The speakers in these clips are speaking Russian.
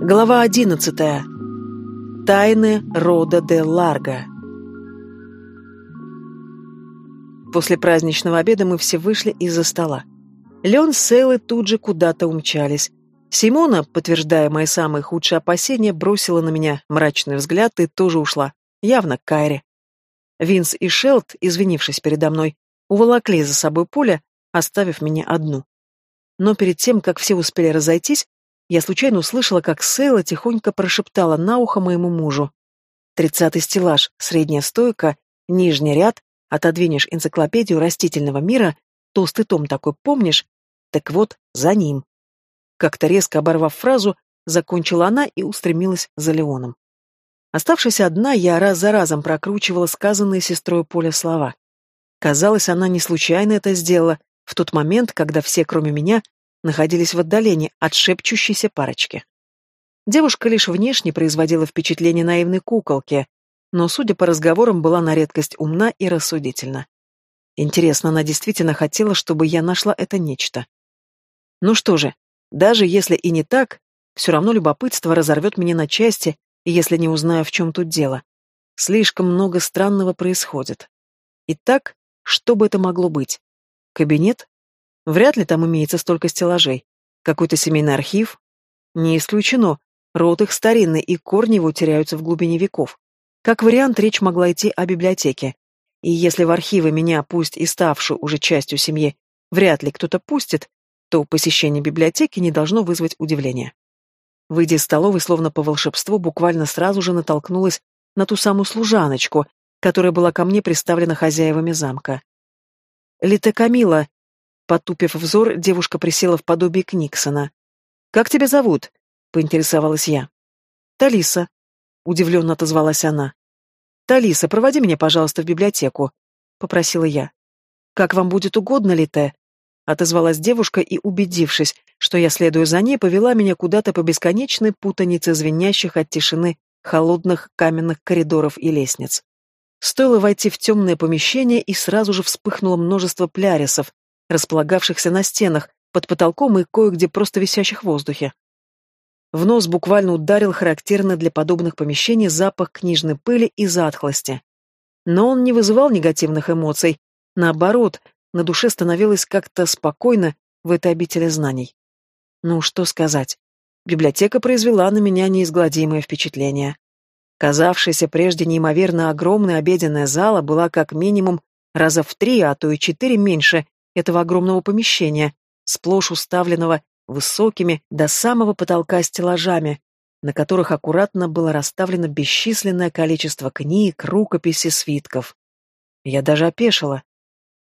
Глава одиннадцатая. Тайны рода де Ларго. После праздничного обеда мы все вышли из-за стола. Леон с Сейлой тут же куда-то умчались. Симона, подтверждая мои самые худшие опасения, бросила на меня мрачный взгляд и тоже ушла. Явно к Кайре. Винс и Шелд, извинившись передо мной, уволокли за собой поле, оставив меня одну. Но перед тем, как все успели разойтись, я случайно услышала, как Сейла тихонько прошептала на ухо моему мужу. «Тридцатый стеллаж, средняя стойка, нижний ряд, отодвинешь энциклопедию растительного мира, толстый том такой помнишь? Так вот, за ним». Как-то резко оборвав фразу, закончила она и устремилась за Леоном. Оставшись одна, я раз за разом прокручивала сказанные сестрой Поля слова. Казалось, она не случайно это сделала, в тот момент, когда все, кроме меня, находились в отдалении от шепчущейся парочки. Девушка лишь внешне производила впечатление наивной куколки, но, судя по разговорам, была на редкость умна и рассудительна. Интересно, она действительно хотела, чтобы я нашла это нечто. Ну что же, даже если и не так, все равно любопытство разорвет меня на части, если не узнаю, в чем тут дело. Слишком много странного происходит. Итак, что бы это могло быть? Кабинет? Вряд ли там имеется столько стеллажей. Какой-то семейный архив? Не исключено. Род их старинный, и корни его теряются в глубине веков. Как вариант, речь могла идти о библиотеке. И если в архивы меня, пусть и ставшую уже частью семьи, вряд ли кто-то пустит, то посещение библиотеки не должно вызвать удивления. Выйдя из столовой, словно по волшебству, буквально сразу же натолкнулась на ту самую служаночку, которая была ко мне представлена хозяевами замка. «Лита Камила», Потупив взор, девушка присела в подобие Книксона. «Как тебя зовут?» — поинтересовалась я. «Талиса», — удивленно отозвалась она. «Талиса, проводи меня, пожалуйста, в библиотеку», — попросила я. «Как вам будет угодно, Лите?» — отозвалась девушка и, убедившись, что я следую за ней, повела меня куда-то по бесконечной путанице звенящих от тишины холодных каменных коридоров и лестниц. Стоило войти в темное помещение, и сразу же вспыхнуло множество плярисов, располагавшихся на стенах, под потолком и кое-где просто висящих в воздухе. В нос буквально ударил характерный для подобных помещений запах книжной пыли и затхлости. Но он не вызывал негативных эмоций. Наоборот, на душе становилось как-то спокойно в этой обители знаний. Ну, что сказать. Библиотека произвела на меня неизгладимое впечатление. Казавшаяся прежде неимоверно огромная обеденная зала была как минимум раза в три, а то и четыре меньше этого огромного помещения, сплошь уставленного высокими до самого потолка стеллажами, на которых аккуратно было расставлено бесчисленное количество книг, рукописей, свитков. Я даже опешила.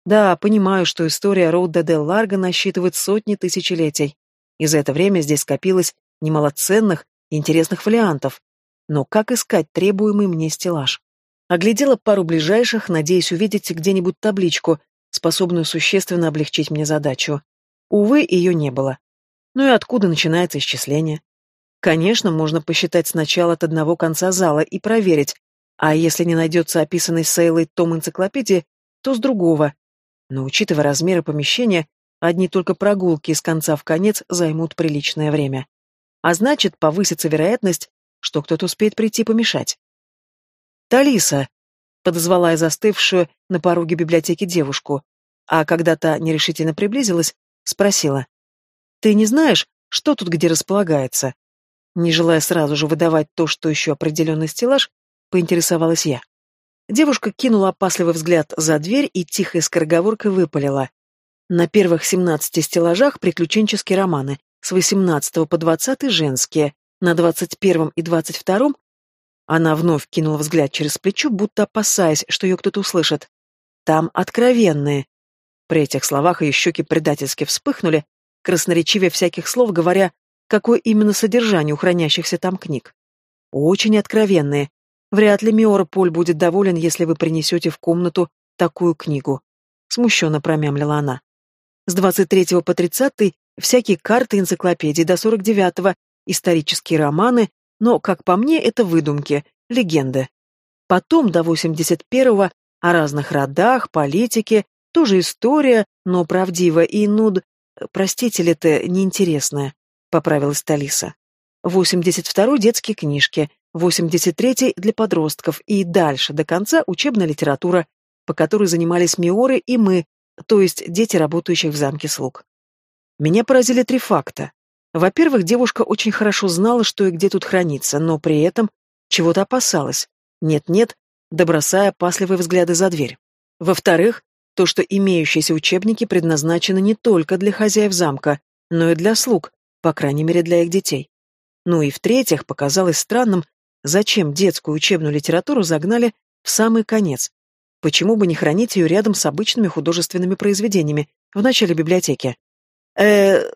Да, понимаю, что история Роуда де Ларго насчитывает сотни тысячелетий, и за это время здесь скопилось немало ценных и интересных фолиантов. Но как искать требуемый мне стеллаж? Оглядела пару ближайших, надеясь увидеть где-нибудь табличку способную существенно облегчить мне задачу. Увы, ее не было. Ну и откуда начинается исчисление? Конечно, можно посчитать сначала от одного конца зала и проверить, а если не найдется описанный Сейлой том энциклопедии, то с другого. Но учитывая размеры помещения, одни только прогулки из конца в конец займут приличное время. А значит, повысится вероятность, что кто-то успеет прийти помешать. «Талиса!» Подозвала я застывшую на пороге библиотеки девушку, а когда та нерешительно приблизилась, спросила. «Ты не знаешь, что тут где располагается?» Не желая сразу же выдавать то, что еще определенный стеллаж, поинтересовалась я. Девушка кинула опасливый взгляд за дверь и тихой скороговоркой выпалила. На первых семнадцати стеллажах приключенческие романы, с восемнадцатого по двадцатый женские, на двадцать первом и двадцать втором она вновь кинула взгляд через плечо, будто опасаясь, что ее кто-то услышит. «Там откровенные». При этих словах ее щеки предательски вспыхнули, красноречивее всяких слов говоря, какое именно содержание у хранящихся там книг. «Очень откровенные. Вряд ли Миора Поль будет доволен, если вы принесете в комнату такую книгу», — смущенно промямлила она. «С 23 по 30 всякие карты энциклопедии, до 49-го исторические романы, но, как по мне, это выдумки, легенды. Потом до 81-го о разных родах, политике, тоже история, но правдивая и, нуд... Простите ли это, неинтересная, поправилась Талиса. 82-й детские книжки, 83-й для подростков и дальше до конца учебная литература, по которой занимались Миоры и мы, то есть дети, работающих в замке слуг. Меня поразили три факта. Во-первых, девушка очень хорошо знала, что и где тут хранится, но при этом чего-то опасалась. Нет-нет, добросая опасливые взгляды за дверь. Во-вторых, то, что имеющиеся учебники предназначены не только для хозяев замка, но и для слуг, по крайней мере для их детей. Ну и в-третьих, показалось странным, зачем детскую учебную литературу загнали в самый конец. Почему бы не хранить ее рядом с обычными художественными произведениями, в начале библиотеки? э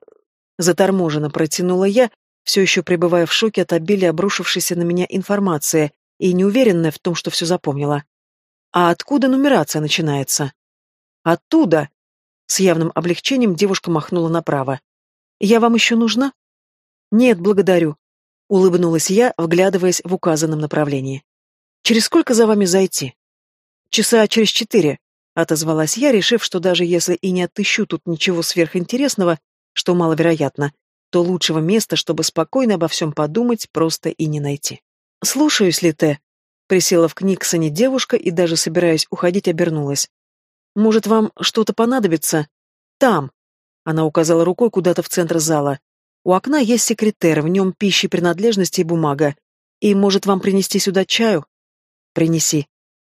заторможенно протянула я, все еще пребывая в шоке от обилия обрушившейся на меня информации и неуверенная в том, что все запомнила. А откуда нумерация начинается? Оттуда. С явным облегчением девушка махнула направо. Я вам еще нужна? Нет, благодарю. Улыбнулась я, вглядываясь в указанном направлении. Через сколько за вами зайти? Часа через четыре, отозвалась я, решив, что даже если и не отыщу тут ничего сверхинтересного, что маловероятно, то лучшего места, чтобы спокойно обо всем подумать, просто и не найти. «Слушаюсь ли ты?» Присела в Книксоне девушка и, даже собираясь уходить, обернулась. «Может, вам что-то понадобится? Там!» Она указала рукой куда-то в центр зала. «У окна есть секретер, в нем пищи, принадлежности и бумага. И, может, вам принести сюда чаю?» «Принеси».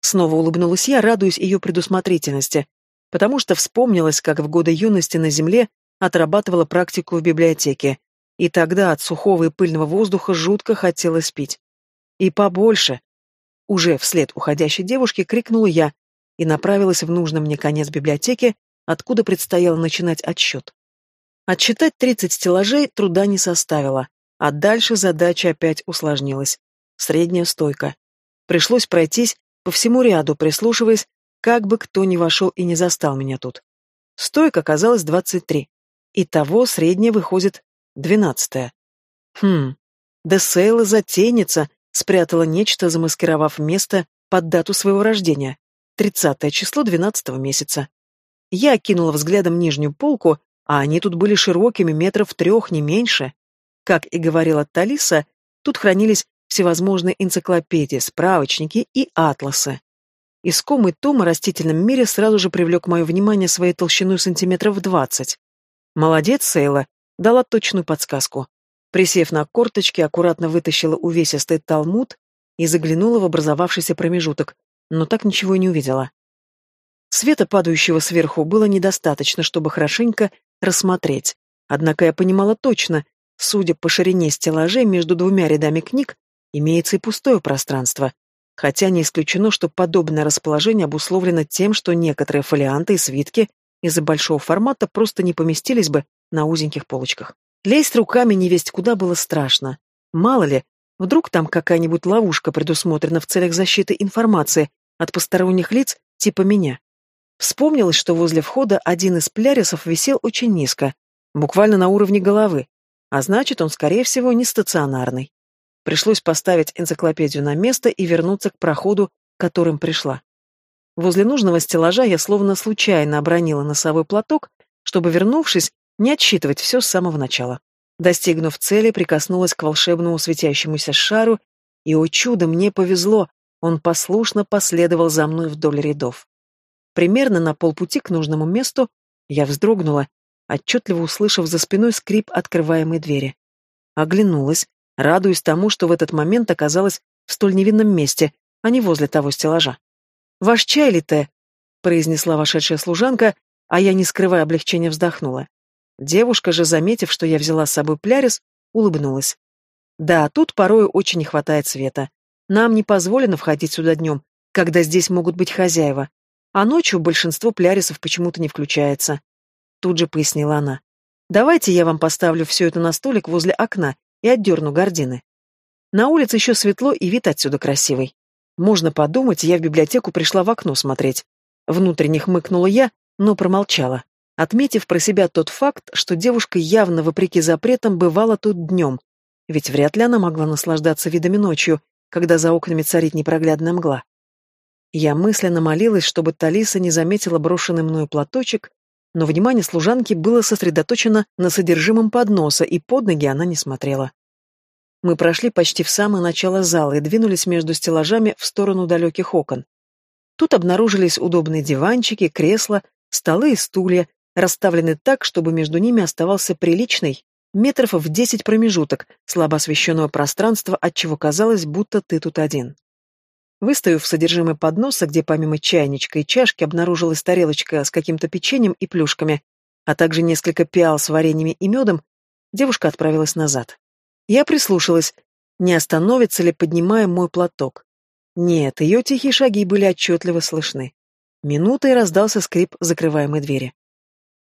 Снова улыбнулась я, радуясь ее предусмотрительности, потому что вспомнилась, как в годы юности на земле отрабатывала практику в библиотеке, и тогда от сухого и пыльного воздуха жутко хотелось пить. И побольше. Уже вслед уходящей девушке крикнула я и направилась в нужный мне конец библиотеки, откуда предстояло начинать отсчет. Отсчитать тридцать стеллажей труда не составило, а дальше задача опять усложнилась. Средняя стойка. Пришлось пройтись по всему ряду, прислушиваясь, как бы кто ни вошел и не застал меня тут. Стойка оказалась двадцать три. Итого средняя выходит двенадцатая. Хм, да Сейла затейница спрятала нечто, замаскировав место под дату своего рождения. Тридцатое число двенадцатого месяца. Я окинула взглядом нижнюю полку, а они тут были широкими, метров трех, не меньше. Как и говорила Талиса, тут хранились всевозможные энциклопедии, справочники и атласы. Искомый том о растительном мире сразу же привлек мое внимание своей толщиной сантиметров двадцать. Молодец, Сейла, дала точную подсказку. Присев на корточки, аккуратно вытащила увесистый талмуд и заглянула в образовавшийся промежуток, но так ничего и не увидела. Света, падающего сверху, было недостаточно, чтобы хорошенько рассмотреть. Однако я понимала точно, судя по ширине стеллажей между двумя рядами книг, имеется и пустое пространство. Хотя не исключено, что подобное расположение обусловлено тем, что некоторые фолианты и свитки из-за большого формата просто не поместились бы на узеньких полочках. Лезть руками невесть куда было страшно. Мало ли, вдруг там какая-нибудь ловушка предусмотрена в целях защиты информации от посторонних лиц типа меня. Вспомнилось, что возле входа один из плярисов висел очень низко, буквально на уровне головы, а значит, он, скорее всего, не стационарный. Пришлось поставить энциклопедию на место и вернуться к проходу, которым пришла. Возле нужного стеллажа я словно случайно обронила носовой платок, чтобы, вернувшись, не отсчитывать все с самого начала. Достигнув цели, прикоснулась к волшебному светящемуся шару, и, о чудо, мне повезло, он послушно последовал за мной вдоль рядов. Примерно на полпути к нужному месту я вздрогнула, отчетливо услышав за спиной скрип открываемой двери. Оглянулась, радуясь тому, что в этот момент оказалась в столь невинном месте, а не возле того стеллажа. «Ваш чай ли те?» — произнесла вошедшая служанка, а я, не скрывая облегчения, вздохнула. Девушка же, заметив, что я взяла с собой плярис, улыбнулась. «Да, тут порою очень не хватает света. Нам не позволено входить сюда днем, когда здесь могут быть хозяева, а ночью большинство плярисов почему-то не включается». Тут же пояснила она. «Давайте я вам поставлю все это на столик возле окна и отдерну гардины. На улице еще светло и вид отсюда красивый. Можно подумать, я в библиотеку пришла в окно смотреть. Внутренне хмыкнула я, но промолчала, отметив про себя тот факт, что девушка явно, вопреки запретам, бывала тут днем, ведь вряд ли она могла наслаждаться видами ночью, когда за окнами царит непроглядная мгла. Я мысленно молилась, чтобы Талиса не заметила брошенный мною платочек, но внимание служанки было сосредоточено на содержимом подноса, и под ноги она не смотрела. Мы прошли почти в самое начало зала и двинулись между стеллажами в сторону далеких окон. Тут обнаружились удобные диванчики, кресла, столы и стулья, расставлены так, чтобы между ними оставался приличный, метров в десять промежуток, слабо освещенного пространства, отчего казалось, будто ты тут один. Выставив содержимое подноса, где помимо чайничка и чашки обнаружилась тарелочка с каким-то печеньем и плюшками, а также несколько пиал с вареньями и медом, девушка отправилась назад. Я прислушалась, не остановится ли, поднимая мой платок. Нет, ее тихие шаги были отчетливо слышны. Минута и раздался скрип закрываемой двери.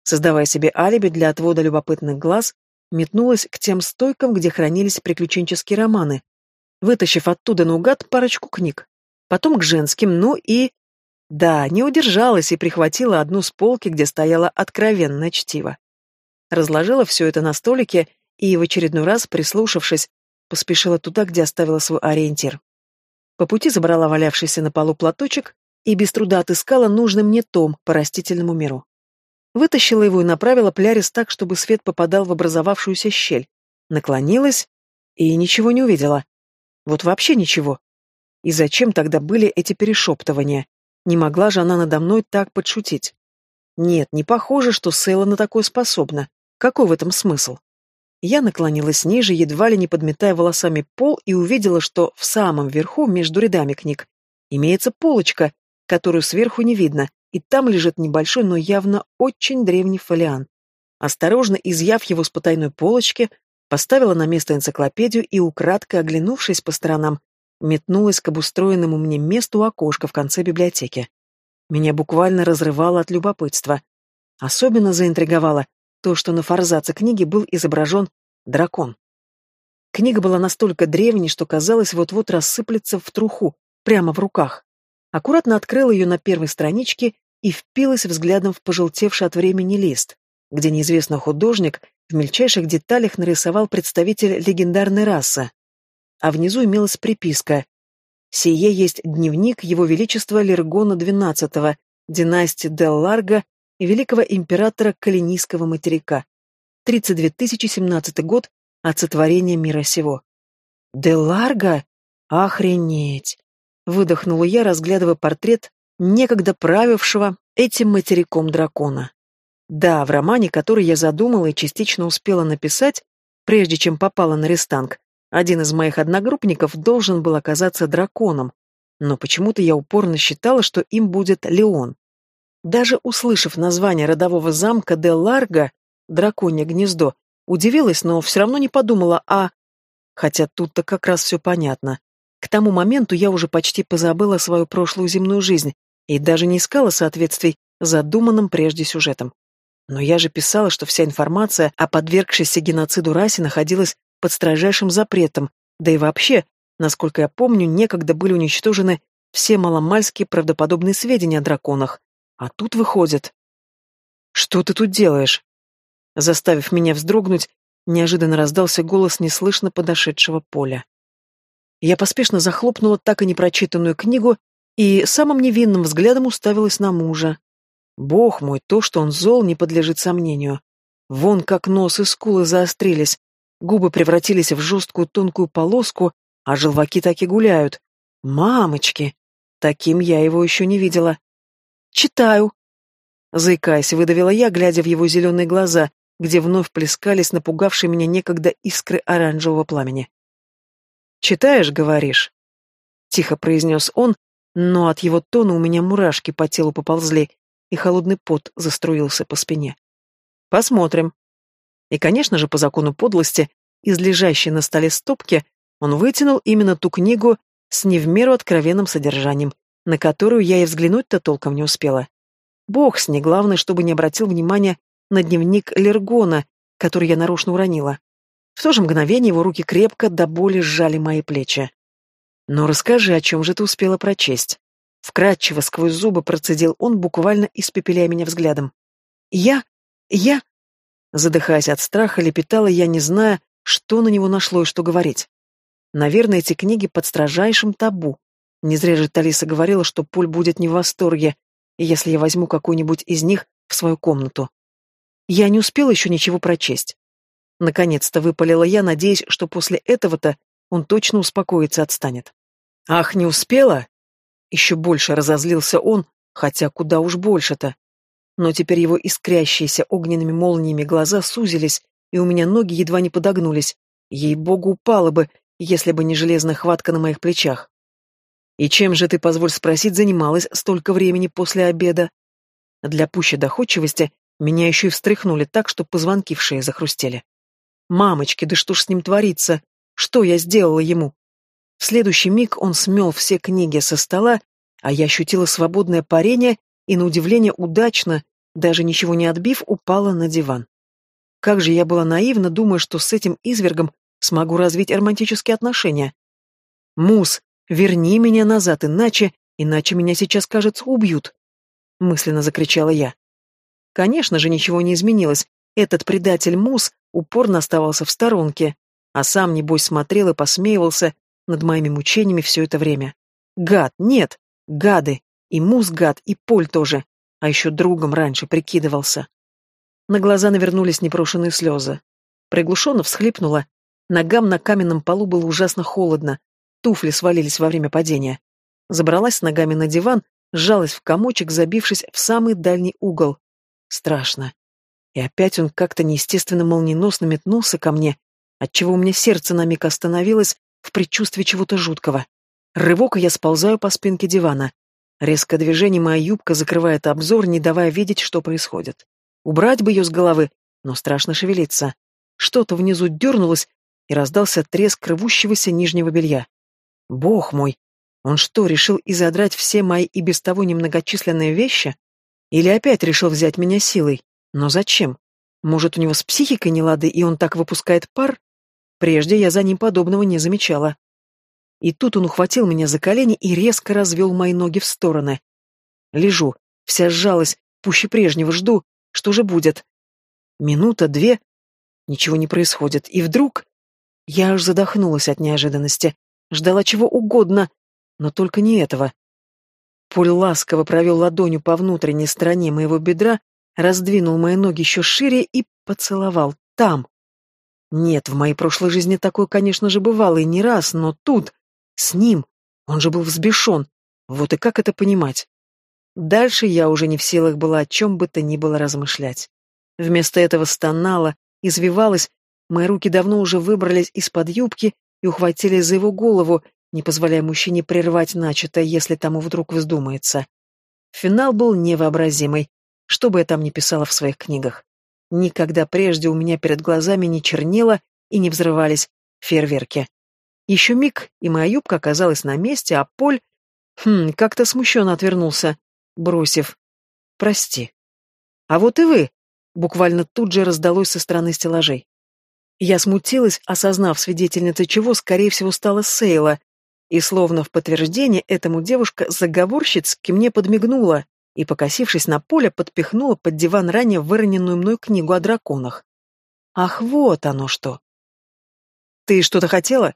Создавая себе алиби для отвода любопытных глаз, метнулась к тем стойкам, где хранились приключенческие романы, вытащив оттуда наугад парочку книг потом к женским, ну и... Да, не удержалась и прихватила одну с полки, где стояло откровенное чтиво. Разложила все это на столике и, в очередной раз, прислушавшись, поспешила туда, где оставила свой ориентир. По пути забрала валявшийся на полу платочек и без труда отыскала нужный мне том по растительному миру. Вытащила его и направила плярис так, чтобы свет попадал в образовавшуюся щель. Наклонилась и ничего не увидела. Вот вообще ничего. И зачем тогда были эти перешептывания? Не могла же она надо мной так подшутить? Нет, не похоже, что Сейла на такое способна. Какой в этом смысл? Я наклонилась ниже, едва ли не подметая волосами пол, и увидела, что в самом верху, между рядами книг, имеется полочка, которую сверху не видно, и там лежит небольшой, но явно очень древний фолиант. Осторожно изъяв его с потайной полочки, поставила на место энциклопедию и, украдкой оглянувшись по сторонам, метнулась к обустроенному мне месту окошка в конце библиотеки. Меня буквально разрывало от любопытства. Особенно заинтриговало то, что на форзаце книги был изображен дракон. Книга была настолько древней, что казалось вот-вот рассыплется в труху, прямо в руках. Аккуратно открыла ее на первой страничке и впилась взглядом в пожелтевший от времени лист, где неизвестный художник в мельчайших деталях нарисовал представитель легендарной расы а внизу имелась приписка «Сие есть дневник Его Величества Лергона XII, династии Дел Ларго и великого императора Калинийского материка, 32 17 год от сотворения мира сего». «Дел Ларго? Охренеть!» — выдохнула я, разглядывая портрет некогда правившего этим материком дракона. Да, в романе, который я задумала и частично успела написать, прежде чем попала на рестанг, один из моих одногруппников должен был оказаться драконом, но почему-то я упорно считала, что им будет Леон. Даже услышав название родового замка де Ларго, драконье гнездо, удивилась, но все равно не подумала а... Хотя тут-то как раз все понятно. К тому моменту я уже почти позабыла свою прошлую земную жизнь и даже не искала соответствий задуманным прежде сюжетом. Но я же писала, что вся информация о подвергшейся геноциду расе находилась под строжайшим запретом, да и вообще, насколько я помню, некогда были уничтожены все маломальские правдоподобные сведения о драконах. А тут выходит... «Что ты тут делаешь?» Заставив меня вздрогнуть, неожиданно раздался голос неслышно подошедшего поля. Я поспешно захлопнула так и непрочитанную книгу и самым невинным взглядом уставилась на мужа. Бог мой, то, что он зол, не подлежит сомнению. Вон как нос и скулы заострились, Губы превратились в жесткую тонкую полоску, а желваки так и гуляют. Мамочки! Таким я его еще не видела. Читаю. Заикаясь, выдавила я, глядя в его зеленые глаза, где вновь плескались напугавшие меня некогда искры оранжевого пламени. «Читаешь, говоришь?» Тихо произнес он, но от его тона у меня мурашки по телу поползли, и холодный пот заструился по спине. «Посмотрим», и, конечно же, по закону подлости, из лежащей на столе стопки, он вытянул именно ту книгу с не в меру откровенным содержанием, на которую я и взглянуть-то толком не успела. Бог с ней, главное, чтобы не обратил внимания на дневник Лергона, который я нарочно уронила. В то же мгновение его руки крепко до боли сжали мои плечи. «Но расскажи, о чем же ты успела прочесть?» Вкратчиво сквозь зубы процедил он, буквально испепеляя меня взглядом. «Я... я...» Задыхаясь от страха, лепетала я, не зная, что на него нашло и что говорить. Наверное, эти книги под строжайшим табу. Не зря же Талиса говорила, что Пуль будет не в восторге, если я возьму какую-нибудь из них в свою комнату. Я не успела еще ничего прочесть. Наконец-то выпалила я, надеясь, что после этого-то он точно успокоится, отстанет. «Ах, не успела?» Еще больше разозлился он, хотя куда уж больше-то. Но теперь его искрящиеся огненными молниями глаза сузились, и у меня ноги едва не подогнулись. Ей-богу, упала бы, если бы не железная хватка на моих плечах. «И чем же ты, позволь спросить, занималась столько времени после обеда?» Для пущей доходчивости меня еще и встряхнули так, что позвонки в шее захрустели. «Мамочки, да что ж с ним творится? Что я сделала ему?» В следующий миг он смел все книги со стола, а я ощутила свободное парение и, на удивление, удачно, даже ничего не отбив, упала на диван. Как же я была наивна, думая, что с этим извергом смогу развить романтические отношения. «Мус, верни меня назад, иначе, иначе меня сейчас, кажется, убьют!» Мысленно закричала я. Конечно же, ничего не изменилось. Этот предатель Мус упорно оставался в сторонке, а сам, небось, смотрел и посмеивался над моими мучениями все это время. Гад, нет, гады, и Мус гад, и Поль тоже, а еще другом раньше прикидывался. На глаза навернулись непрошенные слезы. Приглушенно всхлипнула. Ногам на каменном полу было ужасно холодно. Туфли свалились во время падения. Забралась с ногами на диван, сжалась в комочек, забившись в самый дальний угол. Страшно. И опять он как-то неестественно молниеносно метнулся ко мне, отчего у меня сердце на миг остановилось в предчувствии чего-то жуткого. Рывок, и я сползаю по спинке дивана. Резкое движение, моя юбка закрывает обзор, не давая видеть, что происходит. Убрать бы ее с головы, но страшно шевелиться. Что-то внизу дернулось, и раздался треск рвущегося нижнего белья. Бог мой! Он что, решил изодрать все мои и без того немногочисленные вещи? Или опять решил взять меня силой? Но зачем? Может, у него с психикой не лады, и он так выпускает пар? Прежде я за ним подобного не замечала. И тут он ухватил меня за колени и резко развел мои ноги в стороны. Лежу, вся сжалась, пуще прежнего жду, что же будет? Минута, две. Ничего не происходит. И вдруг... Я аж задохнулась от неожиданности. Ждала чего угодно, но только не этого. Поль ласково провел ладонью по внутренней стороне моего бедра, раздвинул мои ноги еще шире и поцеловал. Там. Нет, в моей прошлой жизни такое, конечно же, бывало и не раз, но тут, с ним, он же был взбешен. Вот и как это понимать? Дальше я уже не в силах была о чем бы то ни было размышлять. Вместо этого стонала, извивалась, мои руки давно уже выбрались из-под юбки и ухватились за его голову, не позволяя мужчине прервать начатое, если тому вдруг вздумается. Финал был невообразимый, что бы я там ни писала в своих книгах. Никогда прежде у меня перед глазами не чернело и не взрывались фейерверки. Еще миг, и моя юбка оказалась на месте, а Поль... Хм, как-то смущенно отвернулся бросив «Прости». «А вот и вы!» буквально тут же раздалось со стороны стеллажей. Я смутилась, осознав свидетельницей чего, скорее всего, стала Сейла, и словно в подтверждение этому девушка заговорщицки мне подмигнула и, покосившись на поле, подпихнула под диван ранее выроненную мной книгу о драконах. Ах, вот оно что! «Ты что-то хотела?»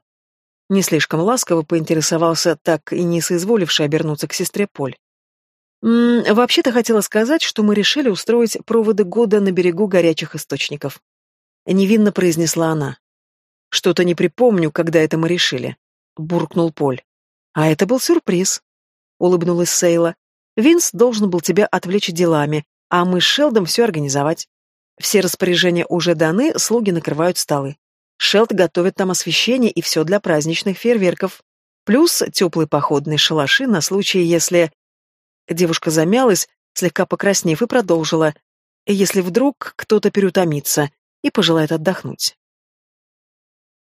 Не слишком ласково поинтересовался, так и не соизволивший обернуться к сестре Поль. «Вообще-то хотела сказать, что мы решили устроить проводы года на берегу горячих источников». Невинно произнесла она. «Что-то не припомню, когда это мы решили», — буркнул Поль. «А это был сюрприз», — улыбнулась Сейла. «Винс должен был тебя отвлечь делами, а мы с Шелдом все организовать. Все распоряжения уже даны, слуги накрывают столы. Шелд готовит там освещение и все для праздничных фейерверков. Плюс теплые походные шалаши на случай, если... Девушка замялась, слегка покраснев, и продолжила. «Если вдруг кто-то переутомится и пожелает отдохнуть».